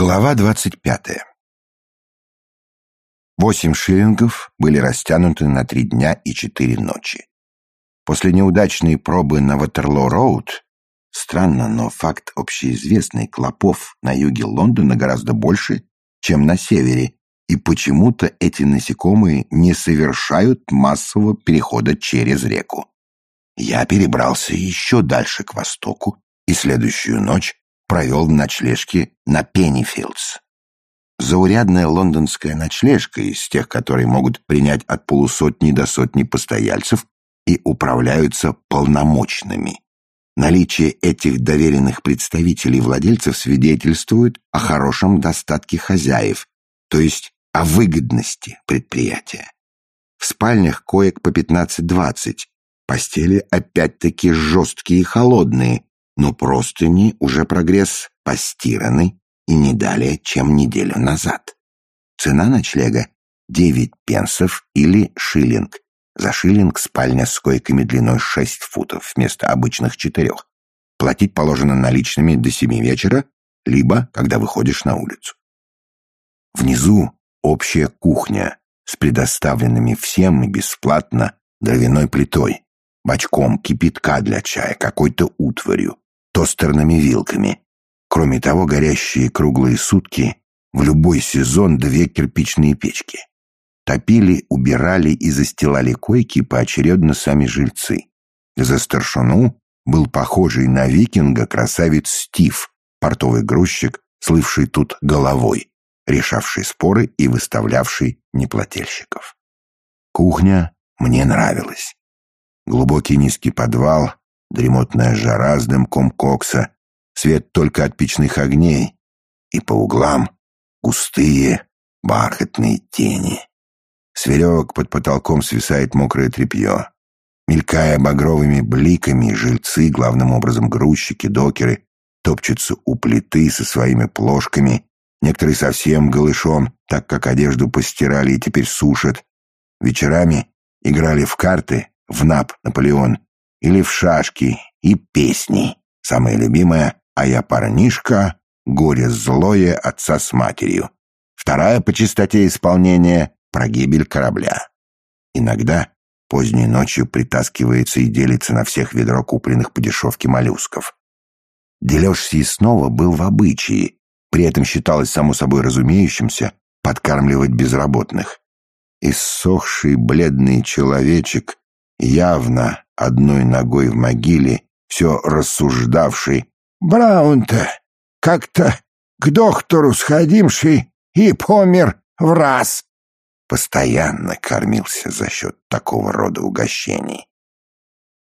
Глава двадцать пятая. Восемь шиллингов были растянуты на три дня и четыре ночи. После неудачной пробы на Ватерлоо-Роуд, странно, но факт общеизвестный, клопов на юге Лондона гораздо больше, чем на севере, и почему-то эти насекомые не совершают массового перехода через реку. Я перебрался еще дальше к востоку, и следующую ночь провел в ночлежке на Пеннифилдс. Заурядная лондонская ночлежка из тех, которые могут принять от полусотни до сотни постояльцев и управляются полномочными. Наличие этих доверенных представителей владельцев свидетельствует о хорошем достатке хозяев, то есть о выгодности предприятия. В спальнях коек по 15-20, постели опять-таки жесткие и холодные, но простыни уже прогресс постираны и не далее, чем неделю назад. Цена ночлега — девять пенсов или шиллинг. За шиллинг спальня с койками длиной шесть футов вместо обычных четырех. Платить положено наличными до семи вечера, либо когда выходишь на улицу. Внизу общая кухня с предоставленными всем и бесплатно дровяной плитой, бачком кипятка для чая, какой-то утварью, тостерными вилками. Кроме того, горящие круглые сутки в любой сезон две кирпичные печки. Топили, убирали и застилали койки поочередно сами жильцы. За старшину был похожий на викинга красавец Стив, портовый грузчик, слывший тут головой, решавший споры и выставлявший неплательщиков. Кухня мне нравилась. Глубокий низкий подвал, дремотная жара с дымком кокса, свет только от печных огней, и по углам густые бархатные тени. С веревок под потолком свисает мокрое тряпье. Мелькая багровыми бликами, жильцы, главным образом грузчики, докеры, топчутся у плиты со своими плошками, некоторые совсем голышом, так как одежду постирали и теперь сушат. Вечерами играли в карты, в нап Наполеон, или в шашки и песни. Самая любимая «А я парнишка», «Горе злое отца с матерью». Вторая по частоте исполнения «Про гибель корабля». Иногда поздней ночью притаскивается и делится на всех ведро купленных по дешевке моллюсков. Дележ съестного был в обычае, при этом считалось само собой разумеющимся подкармливать безработных. Иссохший бледный человечек явно одной ногой в могиле, все рассуждавший. «Браун-то как-то к доктору сходимший и помер в раз!» Постоянно кормился за счет такого рода угощений.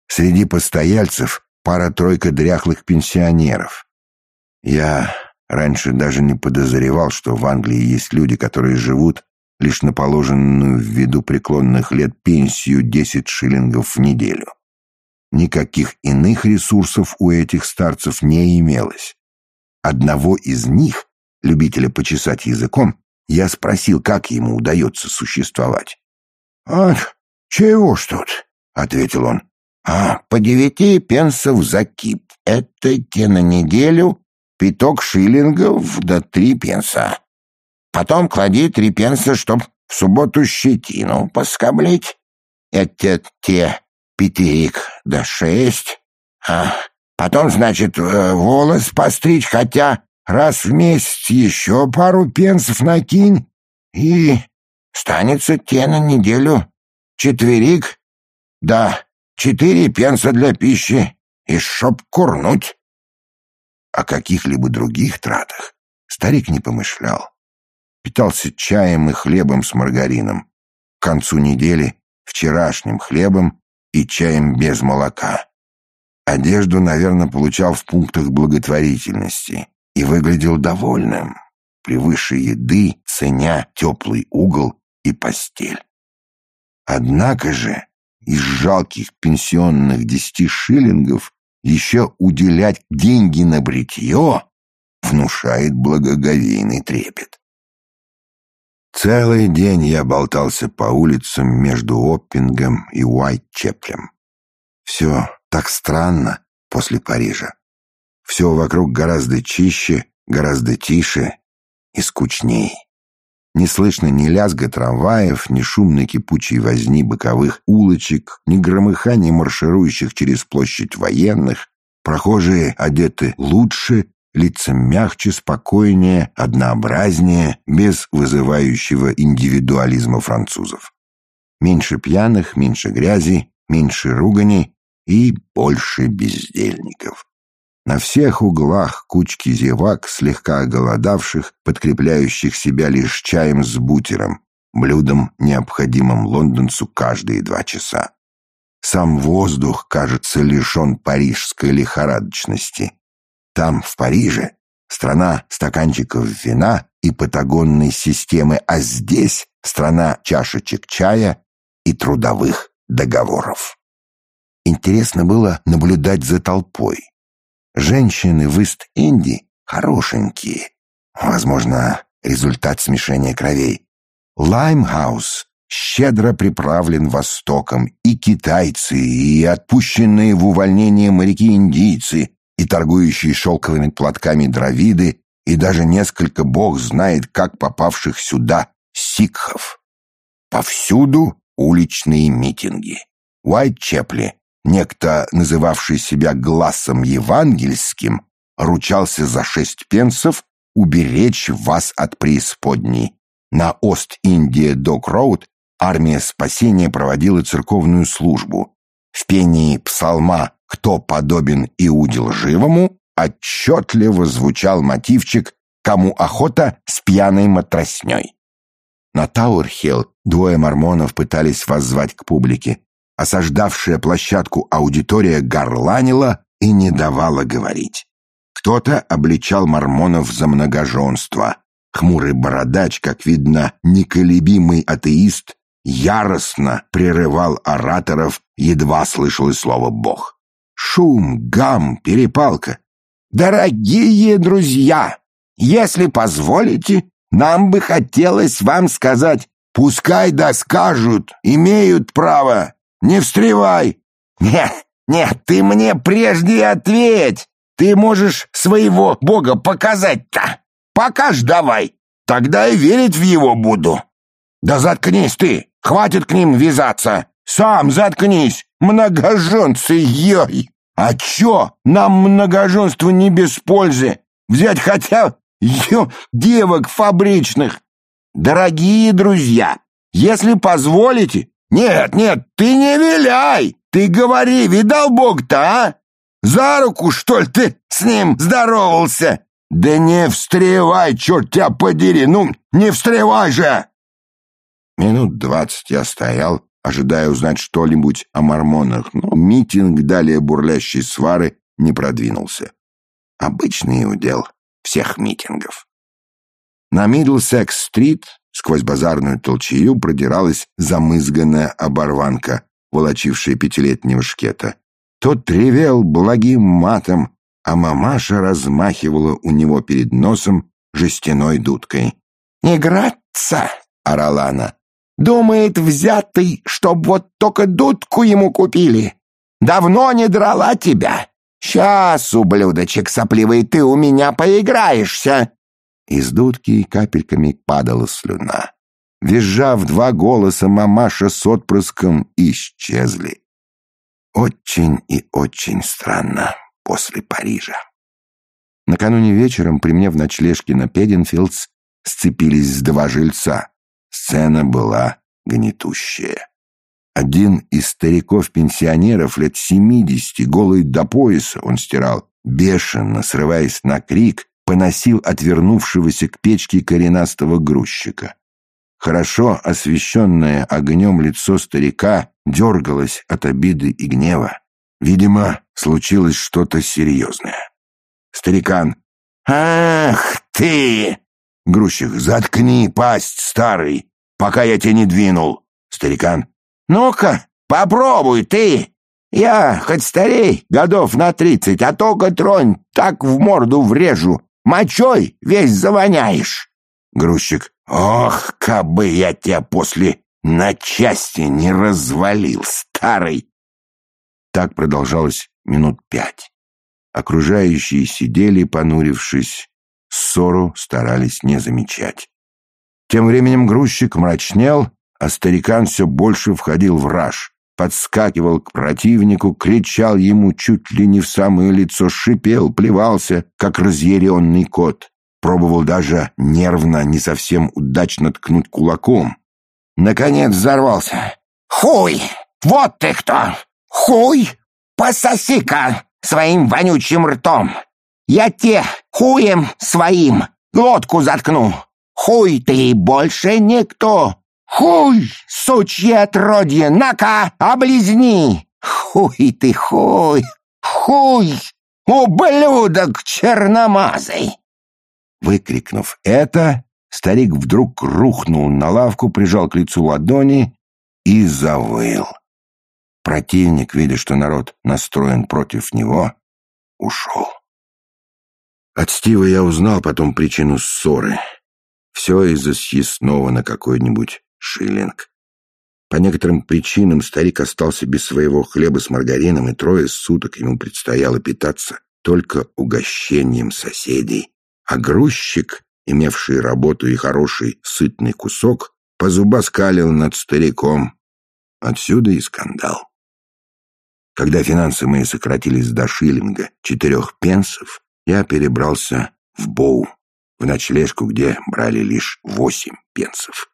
Среди постояльцев пара-тройка дряхлых пенсионеров. Я раньше даже не подозревал, что в Англии есть люди, которые живут лишь на положенную в виду преклонных лет пенсию 10 шиллингов в неделю. Никаких иных ресурсов у этих старцев не имелось. Одного из них, любителя почесать языком, я спросил, как ему удается существовать. «А чего ж тут?» — ответил он. «А, по девяти пенсов за кип. Это те на неделю, пяток шиллингов до три пенса. Потом клади три пенса, чтоб в субботу щетину поскоблить. Это те пятерик да шесть. А потом, значит, э, волос постричь, хотя раз в месяц еще пару пенсов накинь, и станется те на неделю четверик, да четыре пенса для пищи, и чтоб курнуть. О каких-либо других тратах старик не помышлял. Питался чаем и хлебом с маргарином. К концу недели вчерашним хлебом и чаем без молока. Одежду, наверное, получал в пунктах благотворительности и выглядел довольным, превыше еды, ценя теплый угол и постель. Однако же из жалких пенсионных десяти шиллингов еще уделять деньги на бритье внушает благоговейный трепет. Целый день я болтался по улицам между Оппингом и Уайтчеплем. Все так странно после Парижа. Все вокруг гораздо чище, гораздо тише, и скучней. Не слышно ни лязга трамваев, ни шумной кипучей возни боковых улочек, ни громыхания марширующих через площадь военных. Прохожие одеты лучше, лица мягче, спокойнее, однообразнее, без вызывающего индивидуализма французов. Меньше пьяных, меньше грязи, меньше ругани и больше бездельников. На всех углах кучки зевак, слегка оголодавших, подкрепляющих себя лишь чаем с бутером, блюдом, необходимым лондонцу каждые два часа. Сам воздух, кажется, лишен парижской лихорадочности. Там, в Париже, страна стаканчиков вина и патагонной системы, а здесь страна чашечек чая и трудовых договоров. Интересно было наблюдать за толпой. Женщины в Ист-Энде хорошенькие. Возможно, результат смешения кровей. Лаймхаус щедро приправлен Востоком, и китайцы, и отпущенные в увольнение моряки-индийцы, и торгующие шелковыми платками дравиды, и даже несколько бог знает, как попавших сюда сикхов. Повсюду уличные митинги. Уайт-Чепли Некто, называвший себя глазом евангельским, ручался за шесть пенсов уберечь вас от преисподней. На Ост-Индия-Док-Роуд армия спасения проводила церковную службу. В пении псалма «Кто подобен Иуде лживому» отчетливо звучал мотивчик «Кому охота с пьяной матросней». На Тауэрхилл двое мормонов пытались воззвать к публике. Осаждавшая площадку аудитория горланила и не давала говорить. Кто-то обличал мормонов за многоженство. Хмурый бородач, как видно, неколебимый атеист, яростно прерывал ораторов, едва слышалось слово «бог». Шум, гам, перепалка. «Дорогие друзья, если позволите, нам бы хотелось вам сказать, пускай да скажут, имеют право, не встревай!» «Нет, нет, ты мне прежде ответь! Ты можешь своего бога показать-то! Покаж давай! Тогда и верить в его буду!» «Да заткнись ты! Хватит к ним вязаться! Сам заткнись! Многоженцы, ей! А чё, нам многоженство не без пользы? Взять хотя, ё, девок фабричных! Дорогие друзья, если позволите, «Нет, нет, ты не виляй! Ты говори, видал Бог-то, а? За руку, что ли, ты с ним здоровался? Да не встревай, черт тебя подери! Ну, не встревай же!» Минут двадцать я стоял, ожидая узнать что-нибудь о мормонах, но митинг далее бурлящей свары не продвинулся. Обычный удел всех митингов. На Мидлсекс-стрит Сквозь базарную толчею продиралась замызганная оборванка, волочившая пятилетнего шкета. Тот ревел благим матом, а мамаша размахивала у него перед носом жестяной дудкой. «Не граться!» — орала она. «Думает взятый, чтоб вот только дудку ему купили. Давно не драла тебя. Сейчас, ублюдочек сопливый, ты у меня поиграешься. Из дудки капельками падала слюна. Визжа в два голоса, мамаша с отпрыском исчезли. Очень и очень странно после Парижа. Накануне вечером при мне в ночлежке на Педенфилдс сцепились два жильца. Сцена была гнетущая. Один из стариков-пенсионеров лет семидесяти, голый до пояса, он стирал, бешено, срываясь на крик, поносил отвернувшегося к печке коренастого грузчика. Хорошо освещенное огнем лицо старика дергалось от обиды и гнева. Видимо, случилось что-то серьезное. Старикан. «Ах ты!» Грузчик. «Заткни пасть, старый, пока я тебя не двинул!» Старикан. «Ну-ка, попробуй ты!» «Я хоть старей, годов на тридцать, а только тронь, так в морду врежу, Мочой весь завоняешь. Грузчик. Ох, кабы я тебя после на части не развалил, старый. Так продолжалось минут пять. Окружающие сидели, понурившись. Ссору старались не замечать. Тем временем грузчик мрачнел, а старикан все больше входил в раж, подскакивал к противнику, кричал ему чуть ли не в самое лицо, шипел, плевался, как разъяренный кот. Пробовал даже нервно, не совсем удачно ткнуть кулаком. Наконец взорвался. «Хуй! Вот ты кто! Хуй! Пососи-ка своим вонючим ртом! Я те хуем своим глотку заткну! Хуй ты больше никто! Хуй, сучье отродье, на-ка, облизни! Хуй ты, хуй, хуй, ублюдок черномазый!» Выкрикнув это, старик вдруг рухнул на лавку, прижал к лицу ладони и завыл. Противник, видя, что народ настроен против него, ушел. От Стива я узнал потом причину ссоры. Все из-за съестного на какой-нибудь шиллинг. По некоторым причинам старик остался без своего хлеба с маргарином, и трое суток ему предстояло питаться только угощением соседей. А грузчик, имевший работу и хороший сытный кусок, позубоскалил над стариком. Отсюда и скандал. Когда финансы мои сократились до шиллинга четырех пенсов, я перебрался в Боу, в ночлежку, где брали лишь восемь пенсов.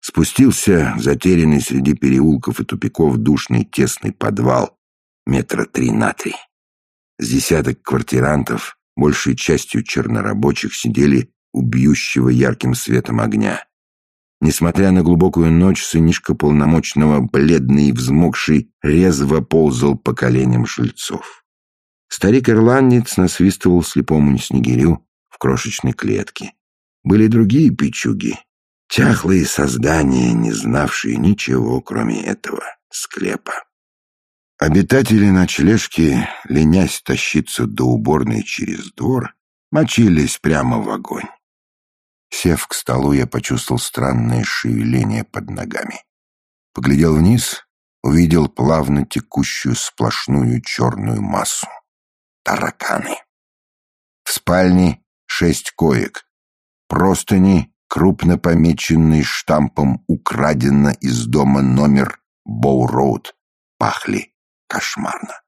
Спустился, затерянный среди переулков и тупиков, душный тесный подвал, метра три на три. С десяток квартирантов, большей частью чернорабочих, сидели у бьющего ярким светом огня. Несмотря на глубокую ночь, сынишка полномочного, бледный и взмокший, резво ползал по коленям жильцов. Старик-ирландец насвистывал слепому снегирю в крошечной клетке. Были другие пичуги, тяхлые создания, не знавшие ничего, кроме этого склепа. Обитатели ночлежки, ленясь тащиться до уборной через двор, мочились прямо в огонь. Сев к столу, я почувствовал странное шевеление под ногами. Поглядел вниз, увидел плавно текущую сплошную черную массу. Тараканы. В спальне шесть коек. Простыни, крупно помеченные штампом «Украдено из дома номер Боу-Роуд», пахли кошмарно.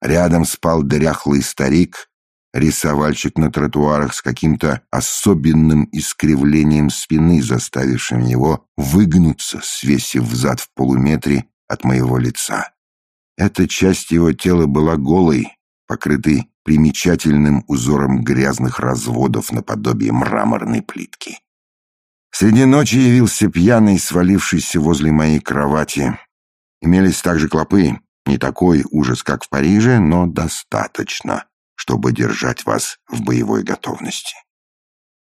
Рядом спал дряхлый старик, рисовальщик на тротуарах с каким-то особенным искривлением спины, заставившим его выгнуться, свесив взад в полуметре от моего лица. Эта часть его тела была голой, покрытой примечательным узором грязных разводов наподобие мраморной плитки. Среди ночи явился пьяный, свалившийся возле моей кровати. Имелись также клопы, не такой ужас, как в Париже, но достаточно, чтобы держать вас в боевой готовности.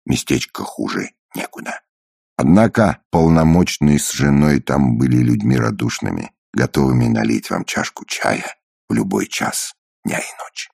Местечко хуже некуда. Однако полномочные с женой там были людьми радушными, готовыми налить вам чашку чая в любой час дня и ночи.